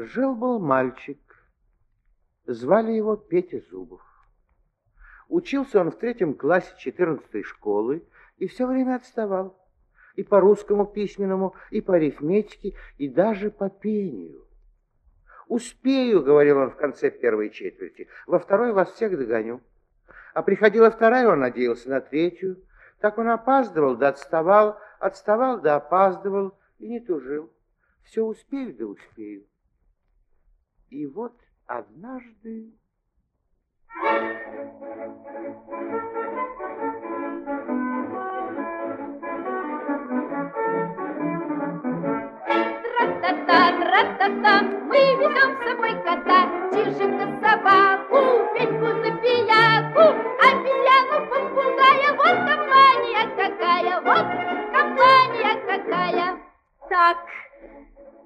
Жил-был мальчик. Звали его Петя Зубов. Учился он в третьем классе 14 школы и все время отставал. И по русскому письменному, и по арифметике, и даже по пению. «Успею», — говорил он в конце первой четверти, — «во второй вас всех догоню». А приходила вторая, он надеялся на третью. Так он опаздывал да отставал, отставал да опаздывал и не тужил. Все успею да успею. И вот однажды... Тра-та-та, мы везем с собой кота, чижика собаку, Петьку запияку, обезьяну попугая. Вот компания какая, вот компания какая. Так,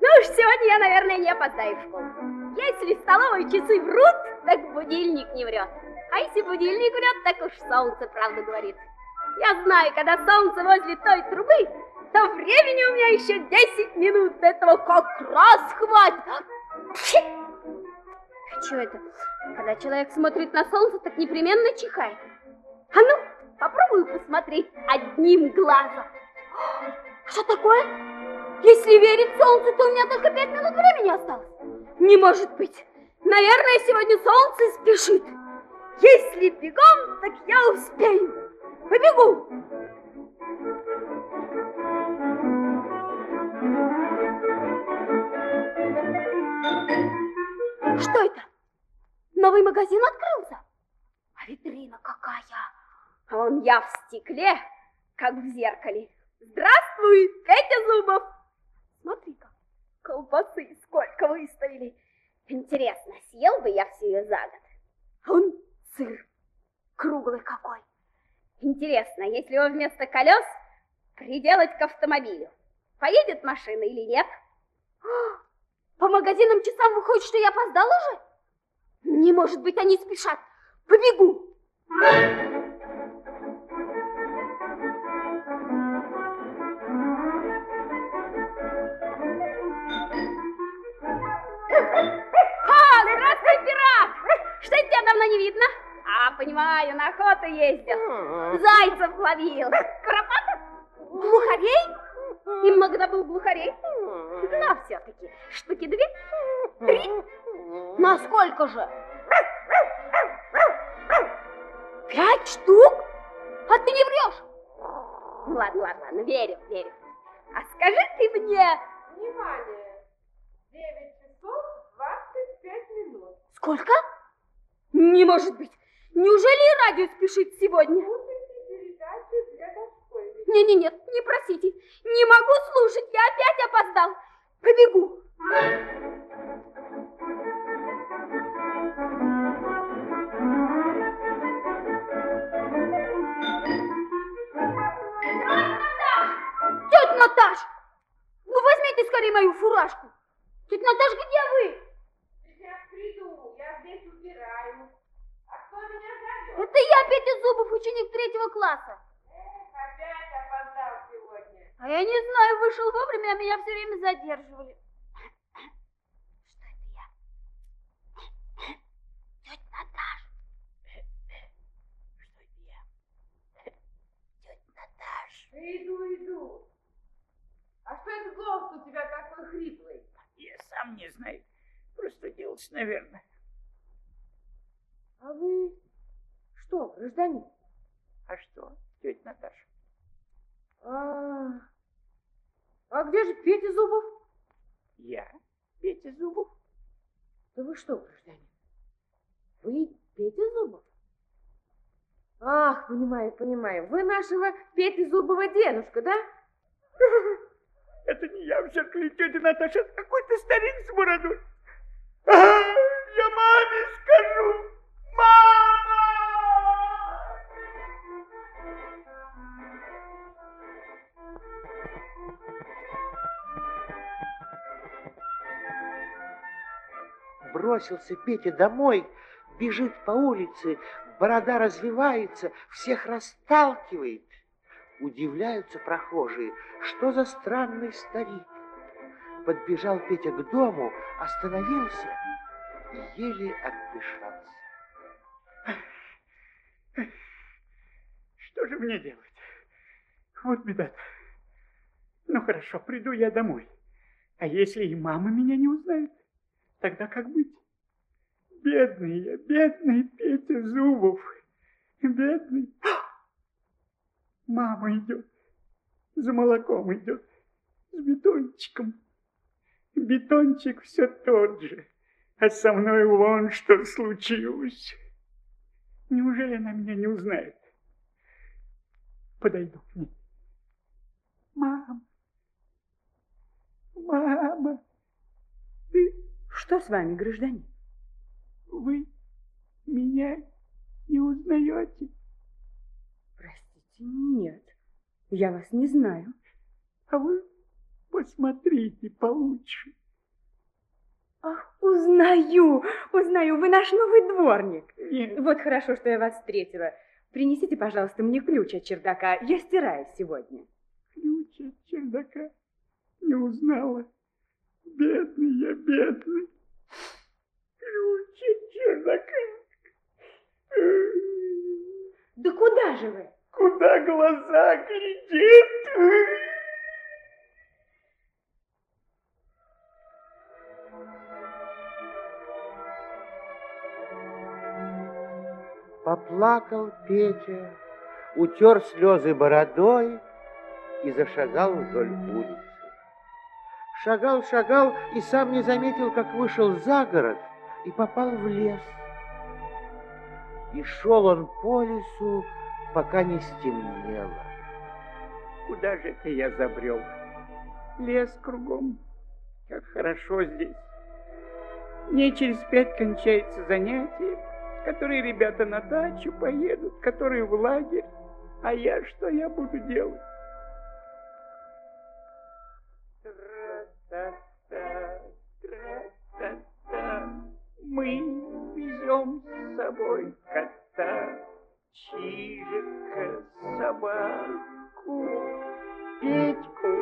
ну уж сегодня я, наверное, не опоздаю в школу. Если столовые часы врут, так будильник не врет. А если будильник врет, так уж солнце правду говорит. Я знаю, когда солнце возле той трубы, то времени у меня еще 10 минут. Этого как раз хватит. А что это? Когда человек смотрит на солнце, так непременно чихает. А ну, попробую посмотреть одним глазом. Что такое? Если верить солнцу, то у меня только пять минут времени осталось. Не может быть. Наверное, сегодня солнце спешит. Если бегом, так я успею. Побегу. Что это? Новый магазин открылся? А витрина какая? А он я в стекле, как в зеркале. Здравствуй, Петя Зубов. Смотри-ка, колбасы сколько выставили. Интересно, съел бы я всю ее за год? А он сыр круглый какой. Интересно, если его вместо колес приделать к автомобилю, поедет машина или нет? По магазинам часам выходит, что я опоздала уже? Не может быть, они спешат. Побегу. А, охоту ездил. Зайцев ловил. Куропатов? Глухарей? И много добыл глухарей? Но все-таки штуки две, три. Насколько же? Пять штук? А ты не врешь? Ладно, ладно, ладно, верю, верю. А скажи ты мне... Внимание! 9 часов 25 минут. Сколько? Не может быть. Неужели и радио спешит сегодня? Для дошкольников. Не-не-нет, не просите. Не могу слушать, я опять опоздал. Побегу. Тетя Наташ! Ну возьмите скорее мою фуражку. Тетя Наташ, где вы? Сейчас приду, я здесь убираю. А кто меня зовет? Это я, Петя Зубов, ученик третьего класса. Эх, опять опоздал сегодня. А я не знаю, вышел вовремя, а меня все время задерживали. Что это я? Тетя Наташ. Что это я? Тетя Наташ. Иду, иду. А что это голос у тебя такой хриплый? Я сам не знаю. Просто делать, наверное. А вы что, гражданин? А что, тетя Наташа? А, а где же Петя Зубов? Я, Петя Зубов. Да вы что, гражданин? Вы Петя Зубов? Ах, понимаю, понимаю. Вы нашего Пети Зубова дедушка, да? Это не я в зеркале, тетя Наташа, какой-то старик с бородой. Я маме скажу. Бросился Петя домой, бежит по улице, борода развивается, всех расталкивает. Удивляются прохожие, что за странный старик. Подбежал Петя к дому, остановился и еле отдышался. Что же мне делать? Вот беда. Ну хорошо, приду я домой. А если и мама меня не узнает, тогда как быть? Бедный я, бедный Петя Зубов, бедный. Мама идет, за молоком идет, с бетончиком. Бетончик все тот же, а со мной вон что случилось. Неужели она меня не узнает? Подойду к ней. Мама, мама. Что с вами, гражданин? Вы меня не узнаете? Простите, нет, я вас не знаю. А вы посмотрите получше. Ах, узнаю, узнаю, вы наш новый дворник. Нет, Вот хорошо, что я вас встретила. Принесите, пожалуйста, мне ключ от чердака. Я стираю сегодня. ключ от чердака не узнала. Бедный я, бедный. Ключ от чердака. Да куда же вы? Куда глаза глядят? Поплакал Петя, утер слезы бородой и зашагал вдоль улицы. Шагал, шагал и сам не заметил, как вышел за город и попал в лес. И шел он по лесу, пока не стемнело. Куда же это я забрел? Лес кругом. Как хорошо здесь. Мне через пять кончается занятие, которые ребята на дачу поедут, которые в лагерь. А я что я буду делать? Мы везем с собой кота, чижика, собаку, Петьку,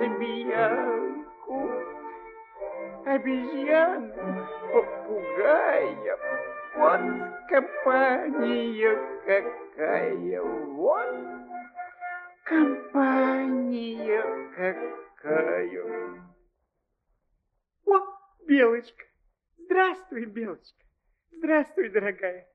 забиянку, обезьяну, попугая. Вот компания какая, вот компания какая. О, Белочка, здравствуй, Белочка, здравствуй, дорогая.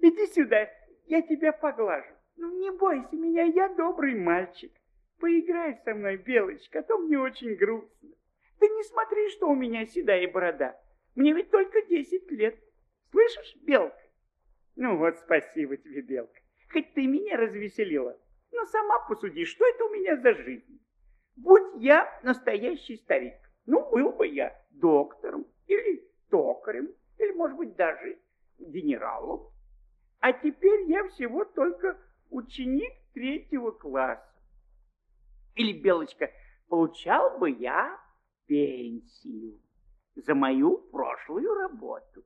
Иди сюда, я тебя поглажу. Ну, не бойся меня, я добрый мальчик. Поиграй со мной, Белочка, а то мне очень грустно. Ты не смотри, что у меня седая борода. Мне ведь только десять лет. Слышишь, Белка? Ну вот, спасибо тебе, Белка. Хоть ты меня развеселила. Но сама посуди, что это у меня за жизнь? Будь я настоящий старик, ну, был бы я доктором токарем, или, может быть, даже генералом. А теперь я всего только ученик третьего класса. Или, Белочка, получал бы я пенсию за мою прошлую работу.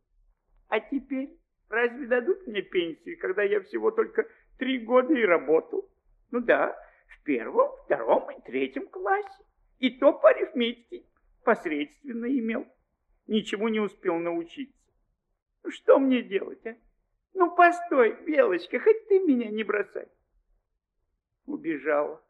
А теперь разве дадут мне пенсию, когда я всего только три года и работал? Ну да, в первом, втором и третьем классе. И то по арифметике посредственно имел. Ничему не успел научиться. Ну, Что мне делать, а? Ну, постой, Белочка, хоть ты меня не бросай. Убежала.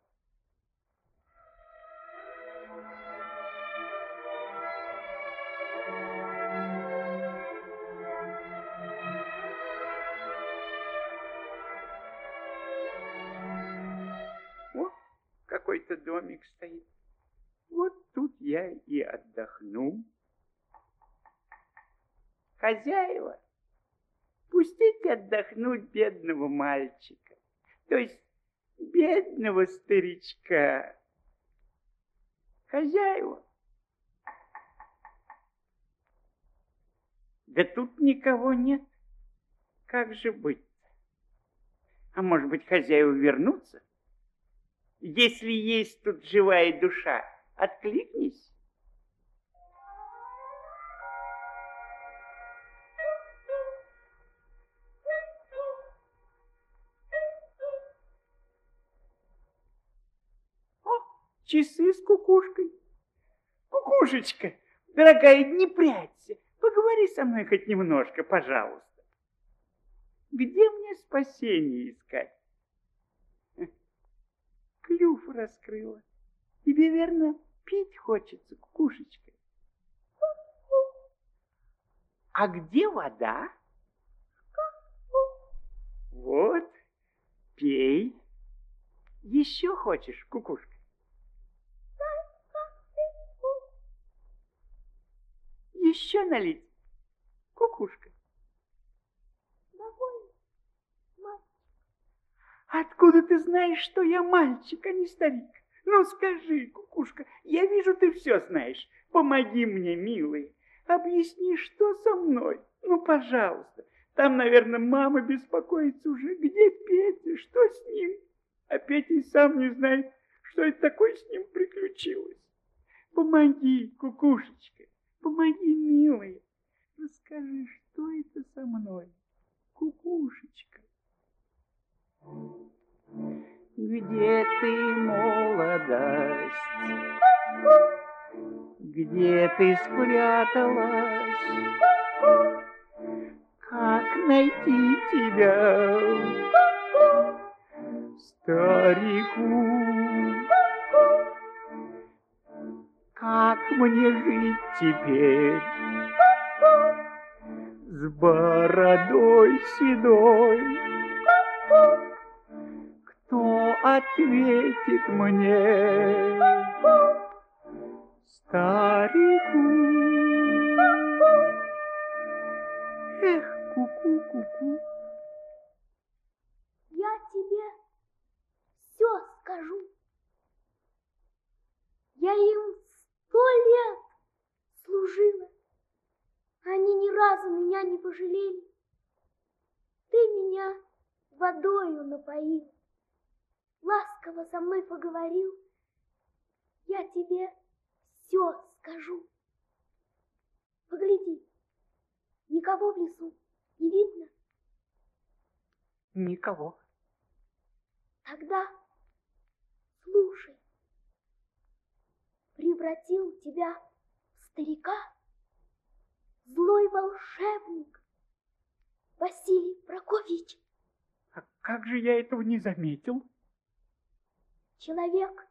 О, какой-то домик стоит. Вот тут я и отдохну. Хозяева, пустите отдохнуть бедного мальчика, то есть бедного старичка. Хозяева. Да тут никого нет. Как же быть? А может быть, хозяева вернутся? Если есть тут живая душа, откликнись. Кукушкой. Кукушечка, дорогая, не прячься. Поговори со мной хоть немножко, пожалуйста. Где мне спасение искать? Клюв раскрыла. Тебе, верно, пить хочется, кукушечка. А где вода? Вот, пей. Еще хочешь, кукушка? Еще налить, кукушка? Откуда ты знаешь, что я мальчик, а не старик? Ну скажи, кукушка, я вижу, ты все знаешь. Помоги мне, милый. Объясни, что со мной. Ну, пожалуйста. Там, наверное, мама беспокоится уже. Где Петя? Что с ним? А Петя и сам не знает, что это такое с ним приключилось. Помоги, кукушечка, помоги, милая. Расскажи, что это со мной, кукушечка. Где ты, молодость? Где ты спряталась? Как найти тебя, старику? Как мне жить теперь с бородой седой? Кто ответит мне, старику? Эх, ку-ку-ку-ку. Я тебе все скажу. Я им сто лет служила. Они ни разу меня не пожалели. Ты меня водою напоил, ласково со мной поговорил. Я тебе все скажу. Погляди, никого в лесу не видно. Никого. Тогда слушай. Превратил тебя в старика злой волшебник Василий Прокофьевич. А как же я этого не заметил? Человек,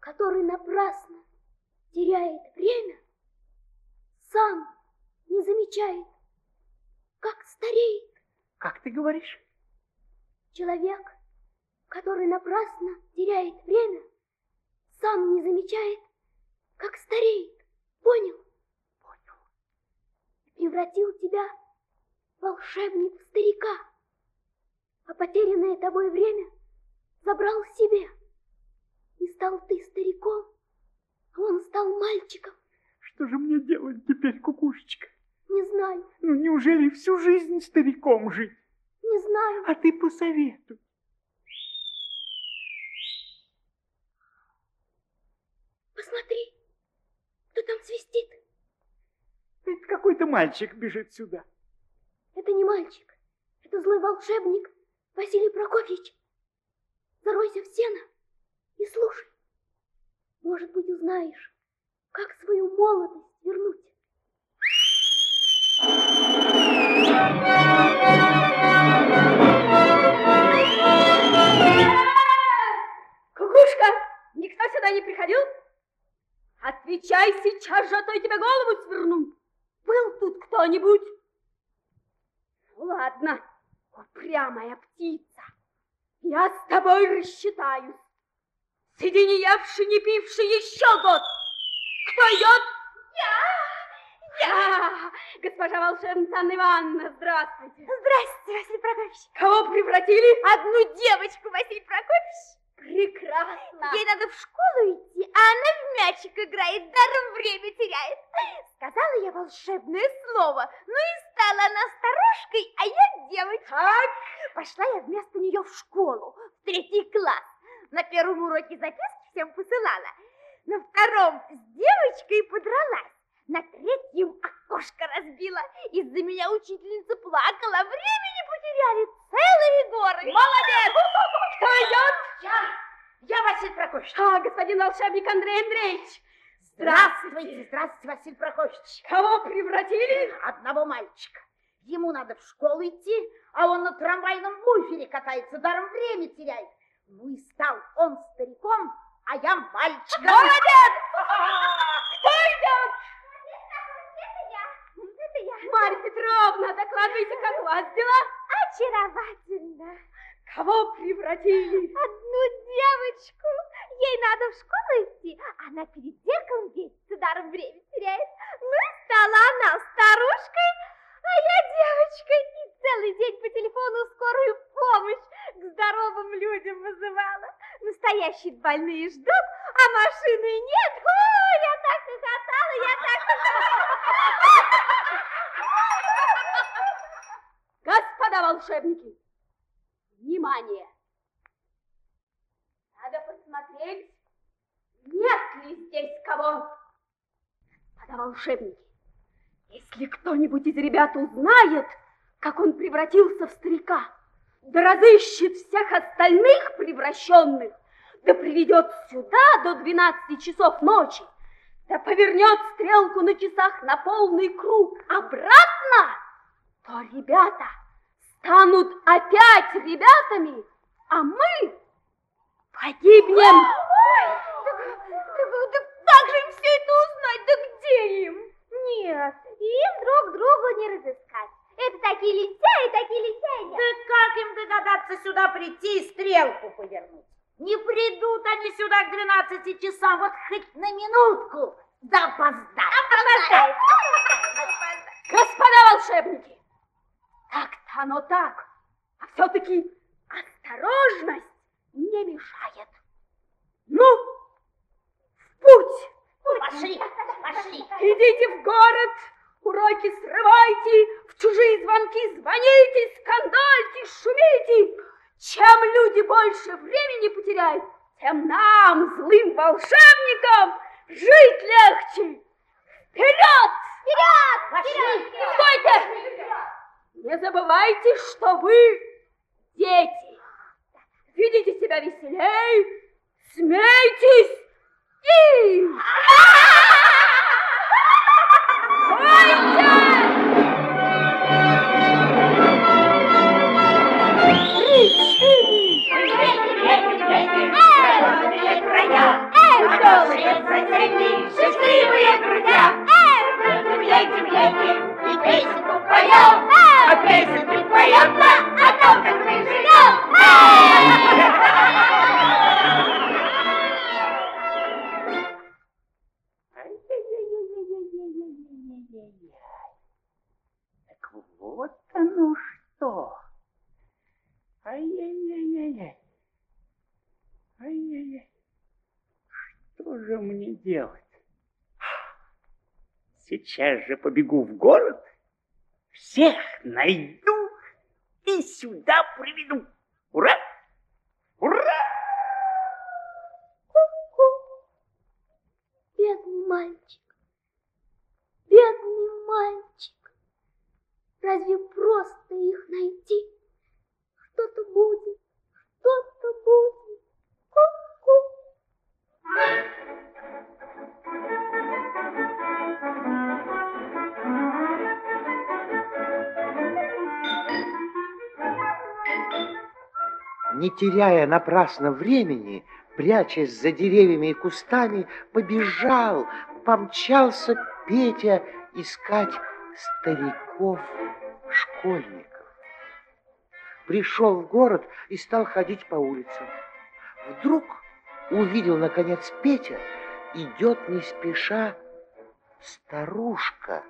который напрасно теряет время, сам не замечает, как стареет. Как ты говоришь? Человек, который напрасно теряет время, сам не замечает, как стареет. Понял? Понял. Превратил тебя в волшебник старика, а потерянное тобой время забрал себе. И стал ты стариком, а он стал мальчиком. Что же мне делать теперь, кукушечка? Не знаю, Ну, неужели всю жизнь стариком жить? не знаю. А ты посоветуй. Посмотри, кто там свистит. Это какой-то мальчик бежит сюда. Это не мальчик, это злой волшебник Василий Прокофьевич. Заройся в сено и слушай. Может быть, узнаешь, как свою молодость вернуть. Кукушка, никто сюда не приходил? Отвечай сейчас же, а то я тебе голову сверну. Был тут кто-нибудь? Ладно, упрямая птица. Я с тобой рассчитаюсь. Сиди не евший, не пивший еще год. Кто идет? Я! Я! Госпожа волшебница Анна Ивановна, здравствуйте. Здравствуйте, Василий Прокофьевич. Кого превратили? Одну девочку, Василий Прокофьевич. Прекрасно. Ей надо в школу идти, а она в мячик играет, даром время теряет. Сказала я волшебное слово, ну и стала она старушкой, а я девочкой. Так, Пошла я вместо нее в школу, в третий класс. На первом уроке записки всем посылала. На втором с девочкой подралась. На третьем окошко разбила. Из-за меня учительница плакала. Времени потеряли целые горы. молодец. Кто идет? Я, я Василий Прокофьевич. А, господин волшебник Андрей Андреевич, Здравствуйте, здравствуйте, Василий Прокофьевич. Кого превратили? Одного мальчика. Ему надо в школу идти, а он на трамвайном буфере катается, даром время теряет. Ну и стал он стариком, а я мальчиком. Молодец! Кто идет? Это я. Марья Петровна, докладывайте, как у вас дела? Очаровательно. Кого превратили? Одну девочку. Ей надо в школу идти. Она перед зеркалом весится, даром время теряет. Ну и стала она старушкой, а я девочкой. И целый день по телефону скорую помощь к здоровым людям вызывала. Настоящие больные ждут, а машины нет. Ой, я так хохотала, я так Господа волшебники, внимание! Надо посмотреть, нет ли здесь кого. Господа волшебники, если кто-нибудь из ребят узнает, как он превратился в старика, да разыщет всех остальных превращенных, да приведет сюда до 12 часов ночи, да повернет стрелку на часах на полный круг обратно, то ребята станут опять ребятами, а мы погибнем. Да как же им все это узнать? Да где им? Нет, им друг другу не разыскать. Это такие лентяи, такие лентяи. Да как им догадаться сюда прийти и стрелку повернуть? Не придут они сюда к 12 часам, вот хоть на минутку, да. Опоздают. Господа волшебники, так-то оно так, а все-таки осторожность не мешает. Ну, в путь! Пошли, пошли. Идите в город, уроки срывайте, в чужие звонки звоните, скандальте, шумите. Чем люди больше времени потеряют, тем нам, злым волшебникам, жить легче. Вперед! Вперед! Пошли. Стойте! Не забывайте, что вы дети. Ведите себя веселей, смейтесь и... Счастливые делать? Сейчас же побегу в город, всех найду и сюда приведу. Ура! Ура! Бедный мальчик, бедный мальчик. Разве просто их найти? Что-то будет, что-то будет. Не теряя напрасно времени, прячась за деревьями и кустами, побежал, помчался Петя искать стариков-школьников. Пришел в город и стал ходить по улицам. Вдруг увидел, наконец, Петя, идет не спеша старушка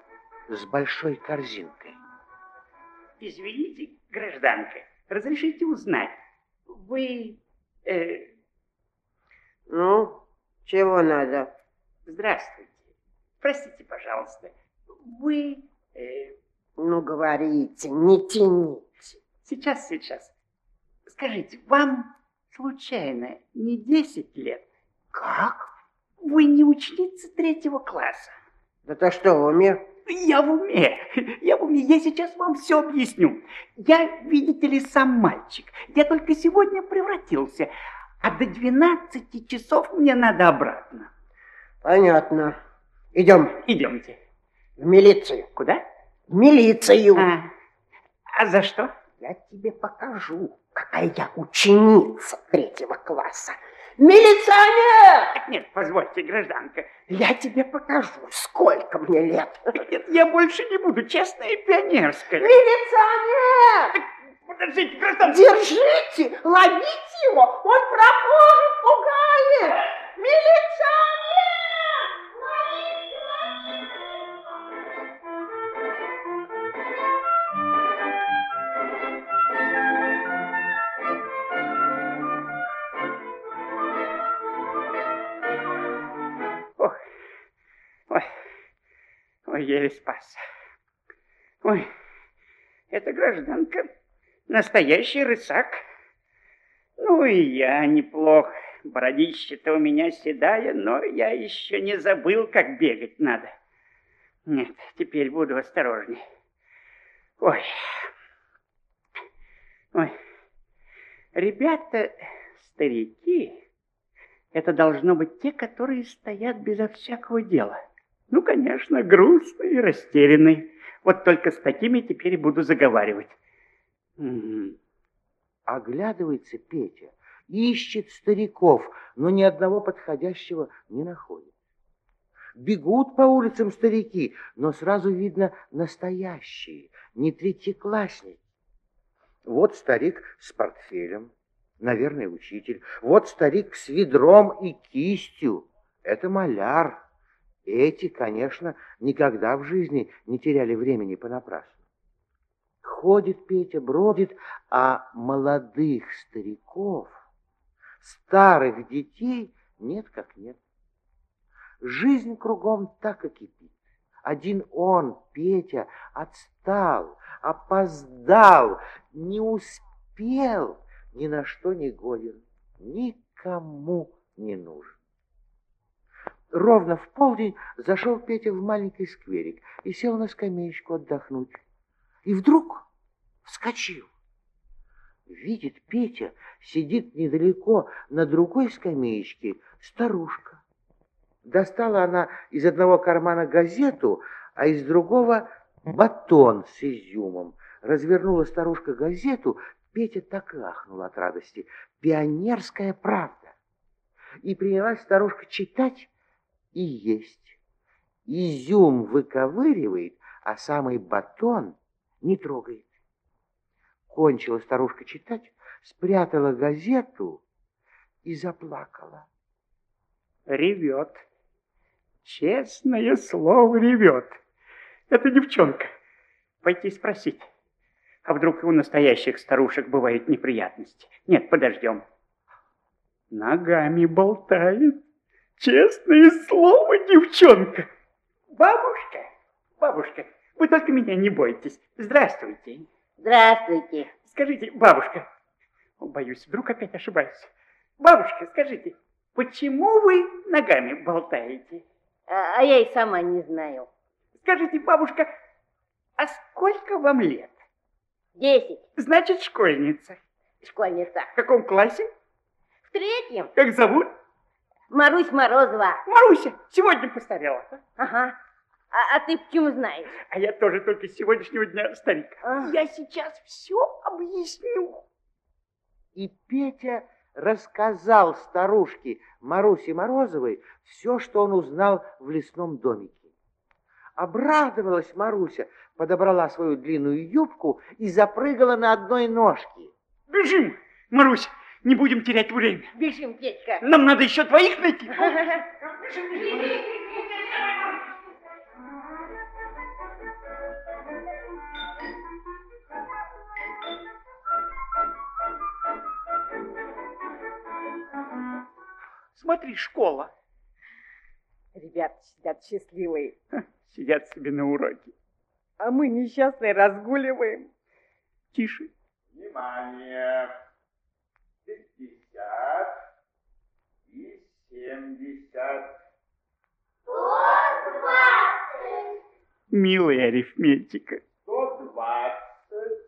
с большой корзинкой. Извините, гражданка, разрешите узнать, вы... э, Ну, чего надо? здравствуйте. Простите, пожалуйста, вы... э, Ну, говорите, не тяните. сейчас, сейчас. Скажите, вам случайно не 10 лет? Как? Вы не ученица третьего класса? Да ты что, в уме? Я в уме, я в уме, я сейчас вам все объясню. Я, видите ли, сам мальчик. Я только сегодня превратился, а до 12 часов мне надо обратно. Понятно. Идем Идемте. в милицию. Куда? В милицию. А, а за что? Я тебе покажу, какая я ученица третьего класса. Милиционер! Нет, позвольте, гражданка. Я тебе покажу, сколько мне лет. Нет, я больше не буду. Честная пионерская. Милиционер! Подождите, гражданка. Держите, ловите его, он прохожих пугает. Милиционер! Ой, еле спас. Ой, эта гражданка настоящий рысак. Ну и я неплох. Бородище-то у меня седая, но я еще не забыл, как бегать надо. Нет, теперь буду осторожней. Ой, ой, ребята, старики, это должно быть те, которые стоят безо всякого дела. Ну, конечно, грустные и растерянные. Вот только с такими теперь буду заговаривать. Мгм. Оглядывается Петя, ищет стариков, но ни одного подходящего не находит. Бегут по улицам старики, но сразу видно настоящие, не третьеклассники. Вот старик с портфелем, наверное, учитель. Вот старик с ведром и кистью. Это маляр. Эти, конечно, никогда в жизни не теряли времени понапрасну. Ходит Петя, бродит, а молодых стариков, старых детей нет как нет. Жизнь кругом так и кипит. Один он, Петя, отстал, опоздал, не успел, ни на что не годен, никому не нужен. Ровно в полдень зашел Петя в маленький скверик и сел на скамеечку отдохнуть. И вдруг вскочил. Видит Петя, сидит недалеко на другой скамеечке старушка. Достала она из одного кармана газету, а из другого батон с изюмом. Развернула старушка газету, Петя так и ахнул от радости. «Пионерская правда». И принялась старушка читать и есть. Изюм выковыривает, а самый батон не трогает. Кончила старушка читать, спрятала газету и заплакала. Ревет. Честное слово, ревет. Это девчонка. Пойти спросить. А вдруг и у настоящих старушек бывают неприятности? Нет, подождем. Ногами болтает. Честное слово, девчонка. Бабушка, бабушка, вы только меня не бойтесь. Здравствуйте. Здравствуйте. Скажите, бабушка, боюсь, вдруг опять ошибаюсь. Бабушка, скажите, почему вы ногами болтаете? А, а я и сама не знаю. Скажите, бабушка, а сколько вам лет? Десять. Значит, школьница. Школьница. В каком классе? В третьем. Как зовут? Марусь Морозова. Маруся. Сегодня постарела. Ага. А, а ты почему знаешь? А я тоже только с сегодняшнего дня старик. А. Я сейчас все объясню. И Петя рассказал старушке Марусе Морозовой все, что он узнал в лесном домике. Обрадовалась Маруся, подобрала свою длинную юбку и запрыгала на одной ножке. Бежим, Марусь, не будем терять время. Бежим, Петька. Нам надо еще двоих найти. Смотри, школа. Ребята сидят счастливые, Сидят себе на уроке. а мы несчастные разгуливаем. Тише. Внимание! Пятьдесят и семьдесят. Милая арифметика. Сто двадцать.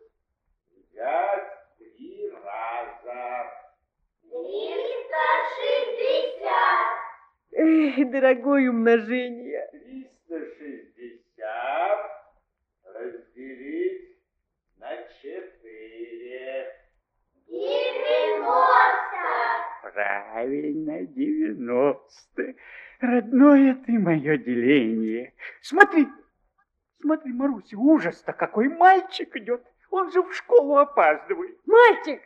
Взять три раза. Триста шестьдесят. Эх, Ой, дорогое умножение. Правильно, 90. Родное ты мое деление. Смотри, смотри, Маруся, ужас-то какой мальчик идет. Он же в школу опаздывает. Мальчик!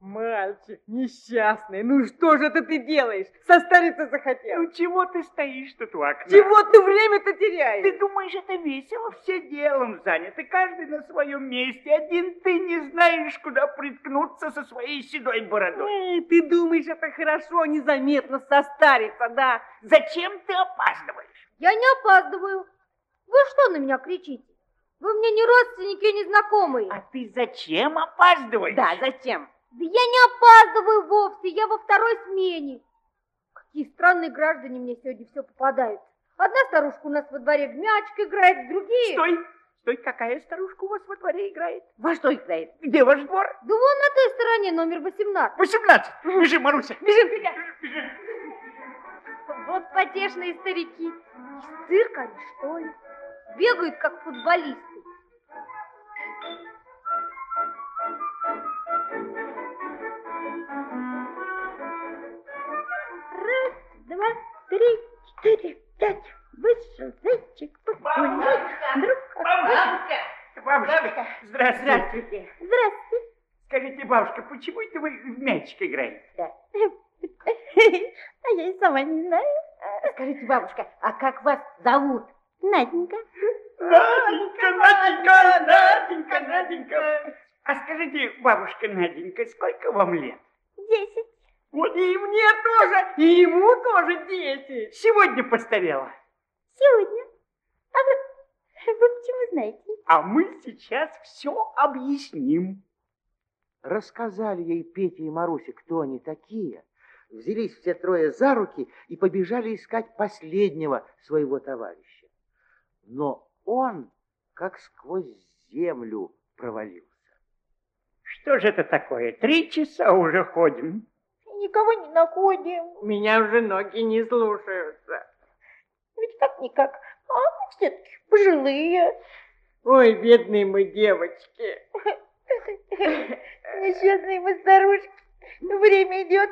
Мальчик, несчастный, ну что же это ты делаешь? Состариться захотел. Ну чего ты стоишь тут у окна? Чего ты время-то теряешь? Ты думаешь, это весело? Все делом заняты, каждый на своем месте. Один ты не знаешь, куда приткнуться со своей седой бородой. Эй, ты думаешь, это хорошо, незаметно состариться, да? Зачем ты опаздываешь? Я не опаздываю. Вы что на меня кричите? Вы мне не родственники и не знакомые. А ты зачем опаздываешь? Да, зачем? Да я не опаздываю вовсе, я во второй смене. Какие странные граждане мне сегодня все попадают. Одна старушка у нас во дворе в мячик играет, другие... Стой! Стой, какая старушка у вас во дворе играет? Во что играет? Где ваш двор? Да вон на той стороне номер 18. 18. Бежи, Маруся. Бежим, Петя. Вот потешные старики. Из цирка они, что ли? Бегают, как футболисты. Три, четыре, пять. Вышел зайчик погулять. Друг Бабушка! Бабушка, здравствуйте. Здравствуйте. Здравствуйте. Скажите, бабушка, почему это вы в мячик играете? А я и сама не знаю. Скажите, бабушка, а как вас зовут? Наденька. Наденька, Наденька, Наденька, Наденька. А скажите, бабушка Наденька, сколько вам лет? Десять. Вот и мне тоже, и ему тоже дети. Сегодня постарела. Сегодня. А вы, вы почему знаете? А мы сейчас все объясним. Рассказали ей Петя и Маруся, кто они такие. Взялись все трое за руки и побежали искать последнего своего товарища. Но он как сквозь землю провалился. Что же это такое? Три часа уже ходим. Никого не находим. Меня уже ноги не слушаются. Ведь как-никак, а мы все-таки пожилые. Ой, бедные мы девочки. Несчастные мы старушки. Время идет,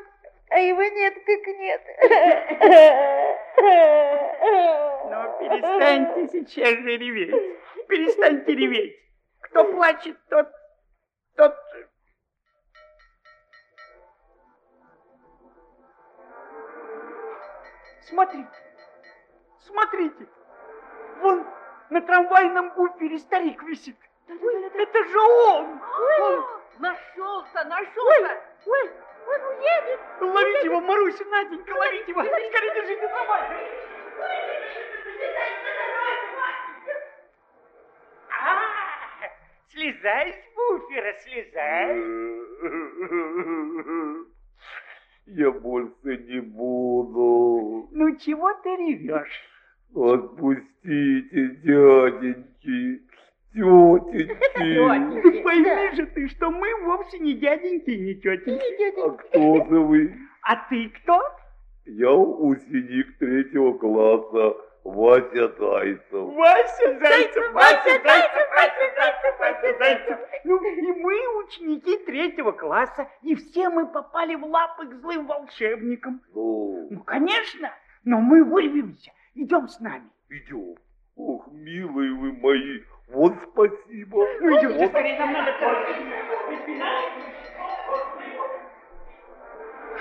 а его нет как нет. Ну, перестаньте сейчас же реветь. Перестаньте реветь. Кто плачет, тот... тот... Смотрите, смотрите. Вон на трамвайном буфере старик висит. Это же он! он. Нашелся, нашелся. Ой, он уедет. Ловите его, Маруся, Наденька, ловите его. Скорее держите трамвай. А, Слезай с буфера, слезай. Я больше не буду. Ну чего ты ревешь? Отпустите, дяденьки, тетеньки. Пойми же ты, что мы вовсе не дяденьки и не тетеньки. А кто же вы? А ты кто? Я ученик третьего класса, Вася Зайцев. Вася Зайцев, Вася Зайцев, Вася Зайцев, Вася Зайцев. Ну, и мы ученики третьего класса, и все мы попали в лапы к злым волшебникам. Ну, Ну, конечно, но мы вырвемся. Идем с нами. идем. Ох, милые вы мои, вот спасибо. Ну, идемте Вот скорее, нам надо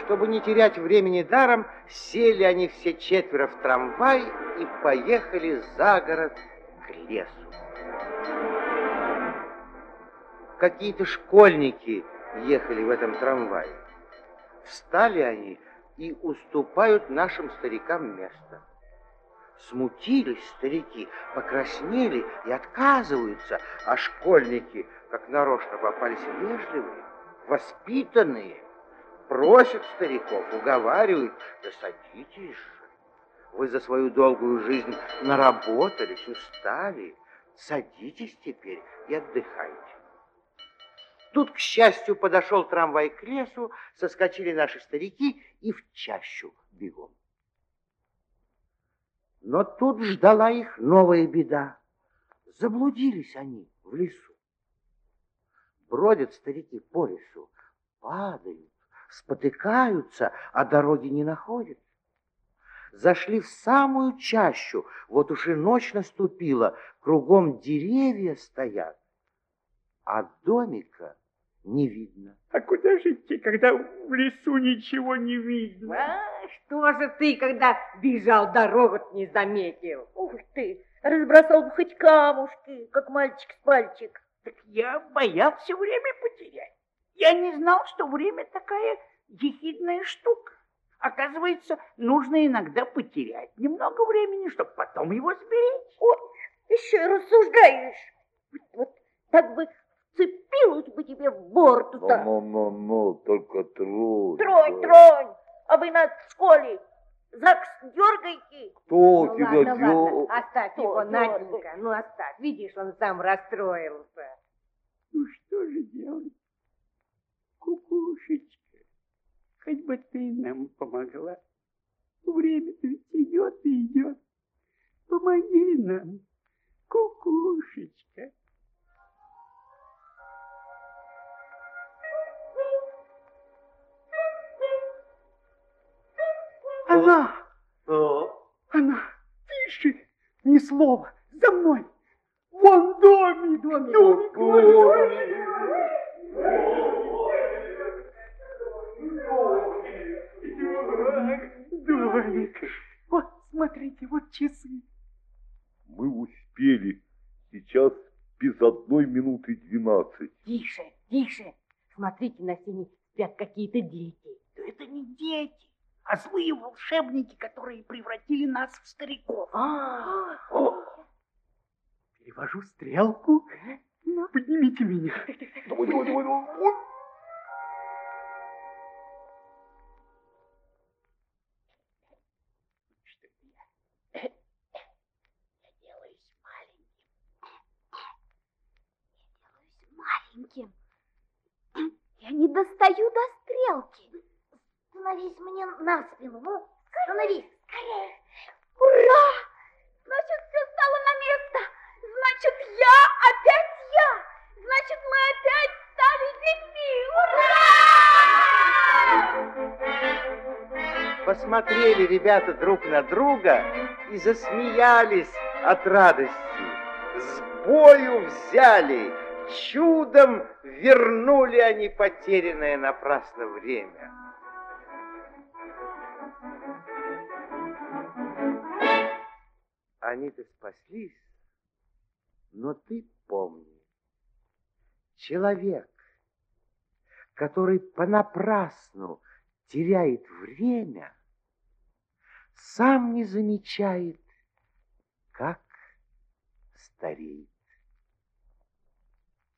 Чтобы не терять времени даром, сели они все четверо в трамвай и поехали за город к лесу. Какие-то школьники ехали в этом трамвае. Встали они и уступают нашим старикам место. Смутились старики, покраснели и отказываются, а школьники, как нарочно попались вежливые, воспитанные, просят стариков, уговаривают, да садитесь же. Вы за свою долгую жизнь наработались, устали. Садитесь теперь и отдыхайте. Тут, к счастью, подошел трамвай к лесу, соскочили наши старики и в чащу бегом. Но тут ждала их новая беда. Заблудились они в лесу. Бродят старики по лесу, падают, спотыкаются, а дороги не находят. Зашли в самую чащу, вот уж и ночь наступила, кругом деревья стоят, а домика не видно. А куда же идти, когда в лесу ничего не видно? А, что же ты, когда бежал, дорогу не заметил? Ух ты, разбросал бы хоть камушки, как мальчик с пальчик. Так я боялся время потерять. Я не знал, что время такая ехидная штука. Оказывается, нужно иногда потерять немного времени, чтобы потом его сберечь. Ой, еще и рассуждаешь. Вот, вот так бы вцепилась бы тебе в борту-то. Ну-ну-ну, только тронь. Тронь, тронь, а вы нас в школе ЗАГС дергайте. Кто Ну тебя ладно, дел? ладно, оставь Что его? Наденька, ну оставь. Видишь, он сам расстроился. Ну что же делать? Кукушечка, хоть бы ты нам помогла. Время-то ведь идет и идет. Помоги нам, кукушечка. Она, Что? она, тише, ни слова, за мной. Вон домик, домик, домик, вон домик. Вот, смотрите, вот часы. Мы успели. Сейчас без одной минуты двенадцать. Тише, тише. Стене спят какие-то дети. Да это не дети, а злые волшебники, которые превратили нас в стариков. А, Перевожу стрелку. Поднимите меня. Давай, давай, давай, давай. Достаю до стрелки. Становись мне на спину. Ну, становись. Скорее. Ура! Значит, все стало на место. Значит, я опять я. Значит, мы опять стали детьми. Ура! Посмотрели ребята друг на друга и засмеялись от радости. С бою взяли, чудом вернули они потерянное напрасно время. Они-то спаслись, но ты помни, человек, который понапрасну теряет время, сам не замечает, как стареет.